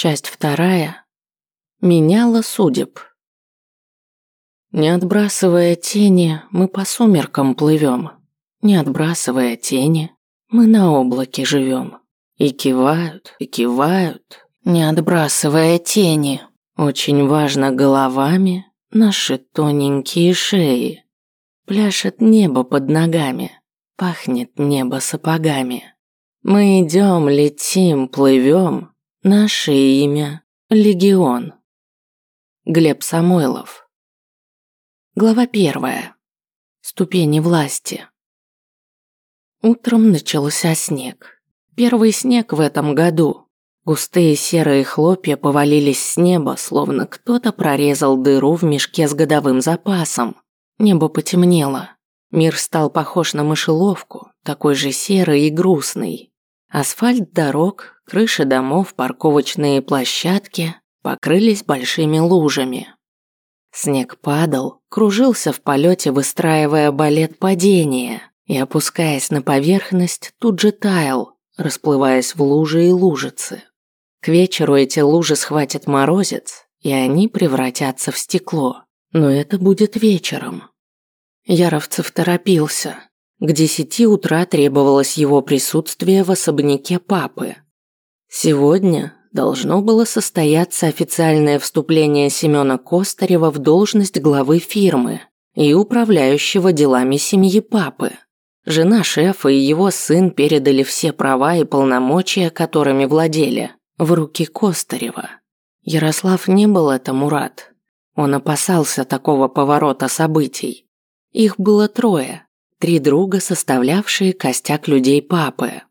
Часть вторая. Меняла судеб. Не отбрасывая тени, мы по сумеркам плывем. Не отбрасывая тени, мы на облаке живем. И кивают, и кивают, не отбрасывая тени. Очень важно головами наши тоненькие шеи. Пляшет небо под ногами, пахнет небо сапогами. Мы идем, летим, плывем, Наше имя – Легион. Глеб Самойлов. Глава первая. Ступени власти. Утром начался снег. Первый снег в этом году. Густые серые хлопья повалились с неба, словно кто-то прорезал дыру в мешке с годовым запасом. Небо потемнело. Мир стал похож на мышеловку, такой же серый и грустный. Асфальт дорог, крыши домов, парковочные площадки покрылись большими лужами. Снег падал, кружился в полете, выстраивая балет падения, и, опускаясь на поверхность, тут же таял, расплываясь в лужи и лужицы. К вечеру эти лужи схватит морозец, и они превратятся в стекло. Но это будет вечером. Яровцев торопился. К десяти утра требовалось его присутствие в особняке папы. Сегодня должно было состояться официальное вступление Семёна Костарева в должность главы фирмы и управляющего делами семьи папы. Жена шефа и его сын передали все права и полномочия, которыми владели, в руки Костарева. Ярослав не был этому рад. Он опасался такого поворота событий. Их было трое – Три друга, составлявшие костяк людей папы.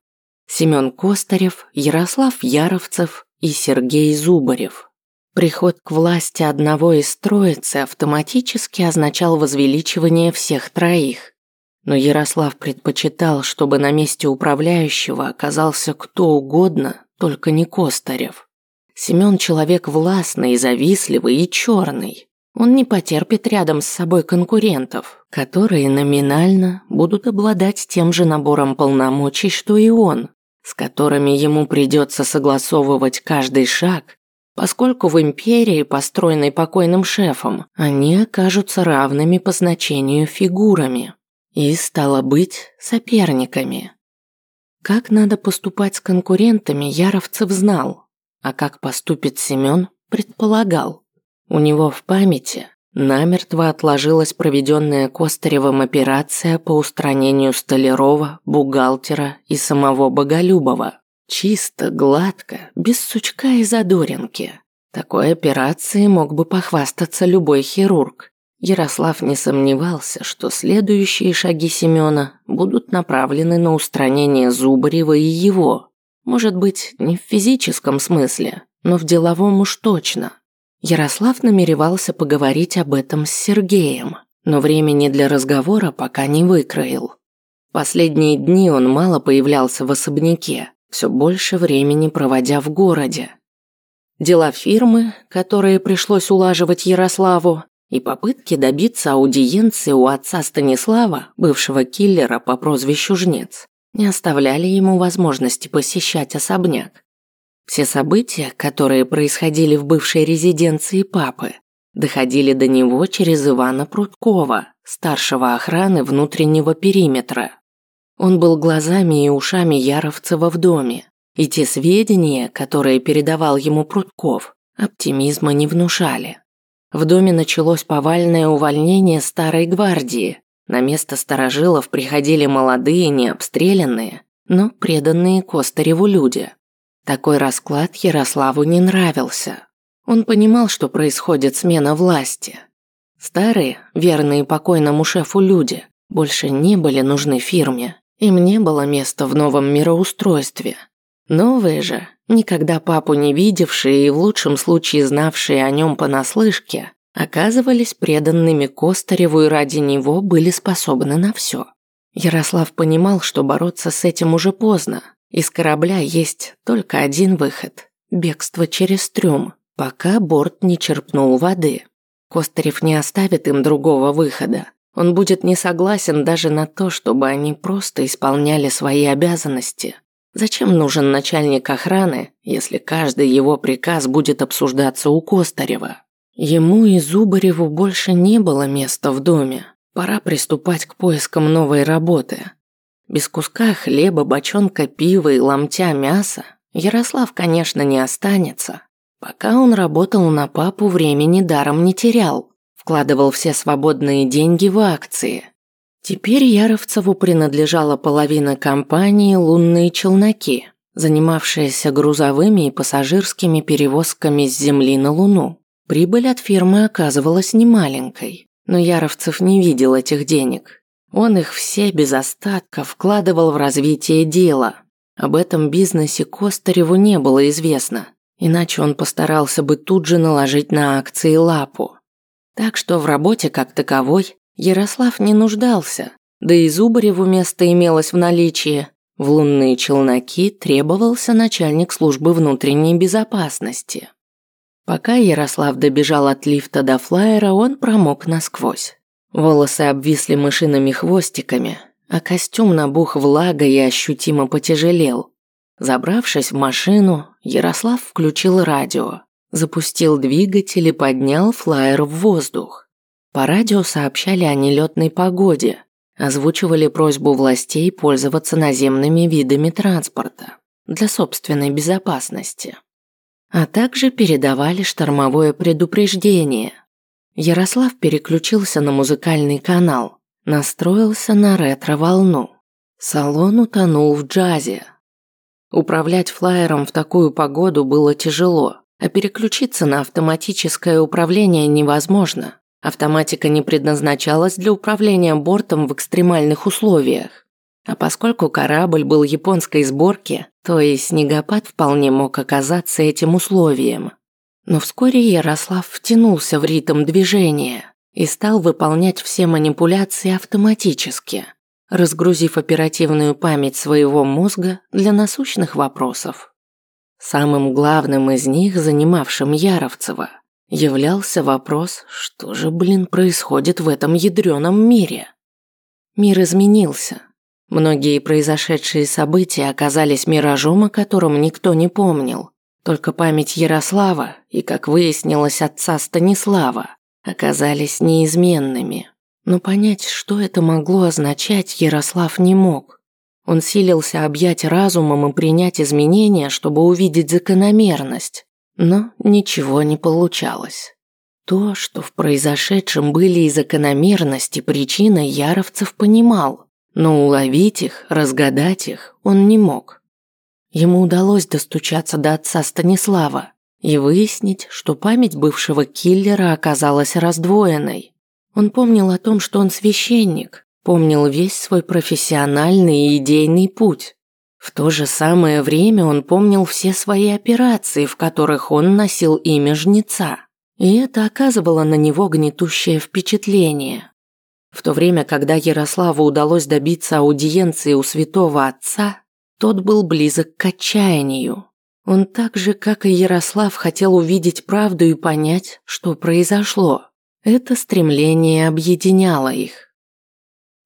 Семён Костарев, Ярослав Яровцев и Сергей Зубарев. Приход к власти одного из троицы автоматически означал возвеличивание всех троих. Но Ярослав предпочитал, чтобы на месте управляющего оказался кто угодно, только не Костарев. Семён человек властный, завистливый и черный. Он не потерпит рядом с собой конкурентов, которые номинально будут обладать тем же набором полномочий, что и он, с которыми ему придется согласовывать каждый шаг, поскольку в империи, построенной покойным шефом, они окажутся равными по значению фигурами и, стало быть, соперниками. Как надо поступать с конкурентами, Яровцев знал, а как поступит Семен, предполагал. У него в памяти намертво отложилась проведенная Костаревым операция по устранению Столярова, бухгалтера и самого Боголюбова. Чисто, гладко, без сучка и задоринки. Такой операцией мог бы похвастаться любой хирург. Ярослав не сомневался, что следующие шаги Семёна будут направлены на устранение Зубарева и его. Может быть, не в физическом смысле, но в деловом уж точно. Ярослав намеревался поговорить об этом с Сергеем, но времени для разговора пока не выкроил. Последние дни он мало появлялся в особняке, все больше времени проводя в городе. Дела фирмы, которые пришлось улаживать Ярославу, и попытки добиться аудиенции у отца Станислава, бывшего киллера по прозвищу Жнец, не оставляли ему возможности посещать особняк. Все события, которые происходили в бывшей резиденции папы, доходили до него через Ивана Прудкова, старшего охраны внутреннего периметра. Он был глазами и ушами Яровцева в доме, и те сведения, которые передавал ему Прудков, оптимизма не внушали. В доме началось повальное увольнение старой гвардии. На место старожилов приходили молодые, необстрелянные, но преданные Костареву люди. Такой расклад Ярославу не нравился. Он понимал, что происходит смена власти. Старые, верные покойному шефу люди, больше не были нужны фирме. Им не было места в новом мироустройстве. Новые же, никогда папу не видевшие и в лучшем случае знавшие о нем понаслышке, оказывались преданными Костареву и ради него были способны на все. Ярослав понимал, что бороться с этим уже поздно, из корабля есть только один выход – бегство через трюм, пока борт не черпнул воды. Костарев не оставит им другого выхода. Он будет не согласен даже на то, чтобы они просто исполняли свои обязанности. Зачем нужен начальник охраны, если каждый его приказ будет обсуждаться у Костарева? Ему и Зубареву больше не было места в доме. Пора приступать к поискам новой работы. Без куска хлеба, бочонка пива и ломтя мяса Ярослав, конечно, не останется. Пока он работал на папу, времени даром не терял. Вкладывал все свободные деньги в акции. Теперь Яровцеву принадлежала половина компании «Лунные челноки», занимавшаяся грузовыми и пассажирскими перевозками с Земли на Луну. Прибыль от фирмы оказывалась немаленькой, но Яровцев не видел этих денег. Он их все без остатка вкладывал в развитие дела. Об этом бизнесе Костареву не было известно, иначе он постарался бы тут же наложить на акции лапу. Так что в работе как таковой Ярослав не нуждался, да и Зубареву место имелось в наличии. В лунные челноки требовался начальник службы внутренней безопасности. Пока Ярослав добежал от лифта до флайера, он промок насквозь. Волосы обвисли мышиными хвостиками, а костюм набух влагой и ощутимо потяжелел. Забравшись в машину, Ярослав включил радио, запустил двигатель и поднял флайер в воздух. По радио сообщали о нелетной погоде, озвучивали просьбу властей пользоваться наземными видами транспорта для собственной безопасности. А также передавали штормовое предупреждение. Ярослав переключился на музыкальный канал, настроился на ретро-волну. Салон утонул в джазе. Управлять флайером в такую погоду было тяжело, а переключиться на автоматическое управление невозможно. Автоматика не предназначалась для управления бортом в экстремальных условиях. А поскольку корабль был японской сборки, то и снегопад вполне мог оказаться этим условием. Но вскоре Ярослав втянулся в ритм движения и стал выполнять все манипуляции автоматически, разгрузив оперативную память своего мозга для насущных вопросов. Самым главным из них, занимавшим Яровцева, являлся вопрос, что же, блин, происходит в этом ядреном мире. Мир изменился. Многие произошедшие события оказались миражом, о котором никто не помнил. Только память Ярослава и, как выяснилось, отца Станислава оказались неизменными. Но понять, что это могло означать, Ярослав не мог. Он силился объять разумом и принять изменения, чтобы увидеть закономерность. Но ничего не получалось. То, что в произошедшем были и закономерности, причины Яровцев понимал, но уловить их, разгадать их он не мог. Ему удалось достучаться до отца Станислава и выяснить, что память бывшего киллера оказалась раздвоенной. Он помнил о том, что он священник, помнил весь свой профессиональный и идейный путь. В то же самое время он помнил все свои операции, в которых он носил имя жнеца. И это оказывало на него гнетущее впечатление. В то время, когда Ярославу удалось добиться аудиенции у святого отца, тот был близок к отчаянию. Он так же, как и Ярослав, хотел увидеть правду и понять, что произошло. Это стремление объединяло их.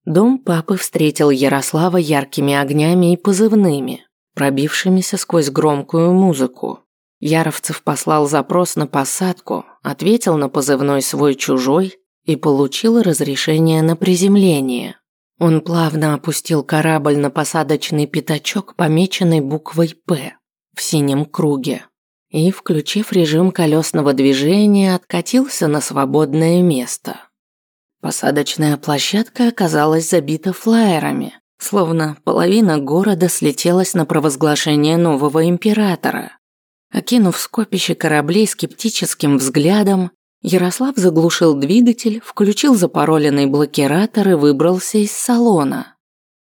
Дом папы встретил Ярослава яркими огнями и позывными, пробившимися сквозь громкую музыку. Яровцев послал запрос на посадку, ответил на позывной свой чужой и получил разрешение на приземление. Он плавно опустил корабль на посадочный пятачок, помеченный буквой «П» в синем круге, и, включив режим колесного движения, откатился на свободное место. Посадочная площадка оказалась забита флаерами, словно половина города слетелась на провозглашение нового императора. Окинув скопище кораблей скептическим взглядом, Ярослав заглушил двигатель, включил запароленный блокиратор и выбрался из салона.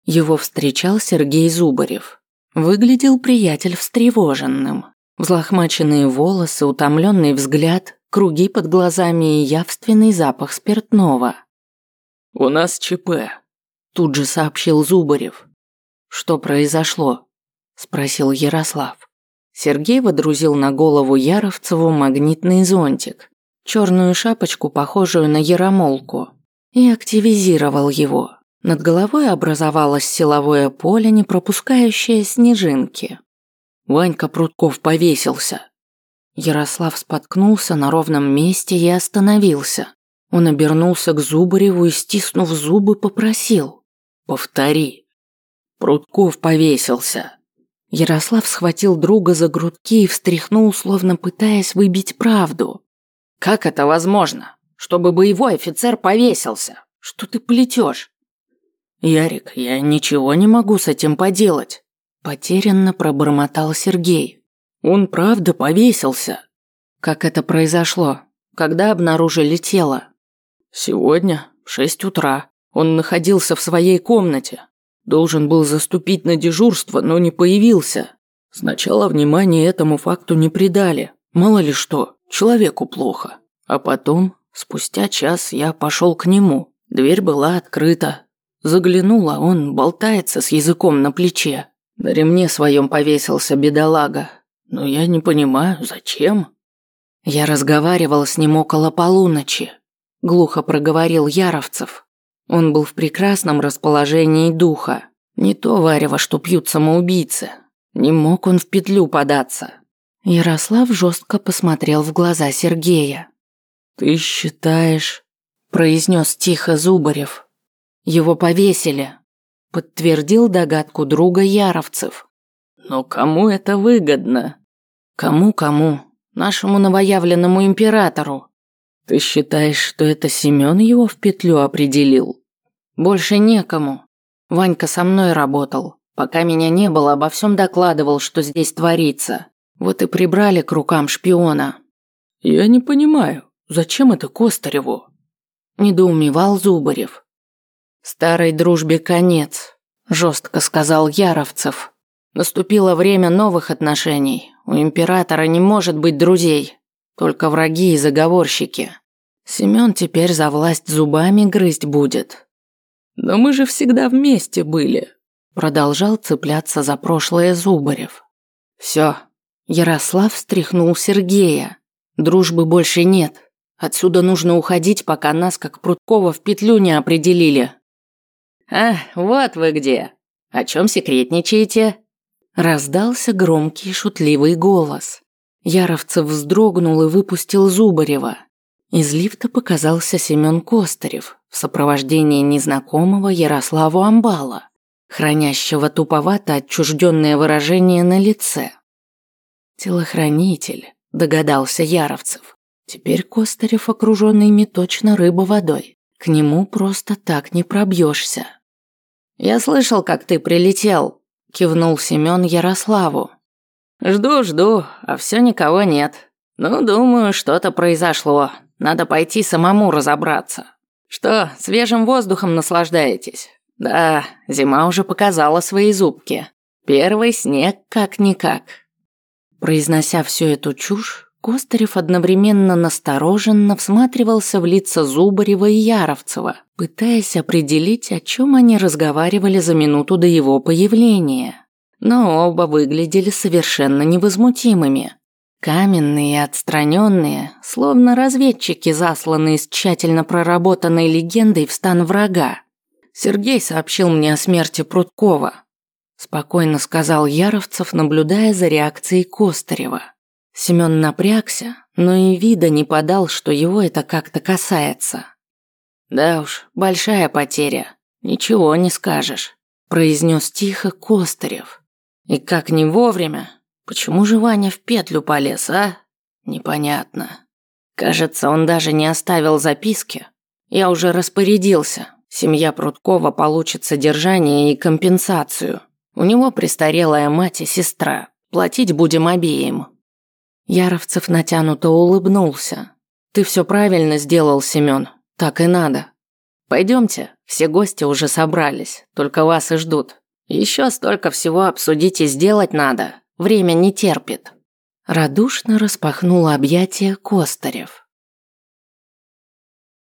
Его встречал Сергей Зубарев. Выглядел приятель встревоженным. Взлохмаченные волосы, утомленный взгляд, круги под глазами и явственный запах спиртного. «У нас ЧП», – тут же сообщил Зубарев. «Что произошло?» – спросил Ярослав. Сергей водрузил на голову Яровцеву магнитный зонтик, черную шапочку, похожую на яромолку, и активизировал его. Над головой образовалось силовое поле, не пропускающее снежинки. Ванька Прутков повесился. Ярослав споткнулся на ровном месте и остановился. Он обернулся к Зубареву и, стиснув зубы, попросил. «Повтори». Прутков повесился. Ярослав схватил друга за грудки и встряхнул, словно пытаясь выбить правду. «Как это возможно? Чтобы боевой офицер повесился? Что ты плетешь?» «Ярик, я ничего не могу с этим поделать», – потерянно пробормотал Сергей. «Он правда повесился». «Как это произошло? Когда обнаружили тело?» «Сегодня, в шесть утра. Он находился в своей комнате. Должен был заступить на дежурство, но не появился. Сначала внимания этому факту не придали. Мало ли что, человеку плохо. А потом, спустя час, я пошел к нему. Дверь была открыта. Заглянула, он болтается с языком на плече. На ремне своем повесился бедолага. Но я не понимаю, зачем? Я разговаривал с ним около полуночи глухо проговорил Яровцев. Он был в прекрасном расположении духа. Не то варево, что пьют самоубийцы. Не мог он в петлю податься. Ярослав жестко посмотрел в глаза Сергея. «Ты считаешь...» – произнес тихо Зубарев. «Его повесили», – подтвердил догадку друга Яровцев. «Но кому это выгодно?» «Кому-кому? Нашему новоявленному императору. Ты считаешь, что это Семён его в петлю определил? Больше некому. Ванька со мной работал. Пока меня не было, обо всем докладывал, что здесь творится. Вот и прибрали к рукам шпиона. Я не понимаю, зачем это Костареву? Недоумевал Зубарев. Старой дружбе конец, жестко сказал Яровцев. Наступило время новых отношений. У императора не может быть друзей. Только враги и заговорщики. Семён теперь за власть зубами грызть будет. Но мы же всегда вместе были. Продолжал цепляться за прошлое Зубарев. Все. Ярослав встряхнул Сергея. Дружбы больше нет. Отсюда нужно уходить, пока нас, как Пруткова, в петлю не определили. А, вот вы где. О чем секретничаете? Раздался громкий шутливый голос. Яровцев вздрогнул и выпустил Зубарева. Из лифта показался Семен Костарев в сопровождении незнакомого Ярославу Амбала, хранящего туповато отчужденное выражение на лице. «Телохранитель», – догадался Яровцев. «Теперь Костарев, окруженный ими точно рыба водой. К нему просто так не пробьешься». «Я слышал, как ты прилетел», – кивнул Семен Ярославу. Жду, жду, а все никого нет. Ну, думаю, что-то произошло. Надо пойти самому разобраться. Что, свежим воздухом наслаждаетесь? Да, зима уже показала свои зубки. Первый снег как-никак. Произнося всю эту чушь, Костарев одновременно настороженно всматривался в лица Зубарева и Яровцева, пытаясь определить, о чем они разговаривали за минуту до его появления но оба выглядели совершенно невозмутимыми. Каменные и отстраненные, словно разведчики, засланные с тщательно проработанной легендой в стан врага. Сергей сообщил мне о смерти Пруткова. Спокойно сказал Яровцев, наблюдая за реакцией Костарева. Семен напрягся, но и вида не подал, что его это как-то касается. «Да уж, большая потеря. Ничего не скажешь», – произнес тихо Костарев. И как не вовремя? Почему же Ваня в петлю полез, а? Непонятно. Кажется, он даже не оставил записки. Я уже распорядился. Семья Прудкова получит содержание и компенсацию. У него престарелая мать и сестра. Платить будем обеим. Яровцев натянуто улыбнулся. Ты все правильно сделал, Семен. Так и надо. Пойдемте, все гости уже собрались, только вас и ждут. Еще столько всего обсудить и сделать надо. Время не терпит. Радушно распахнул объятия Костарев.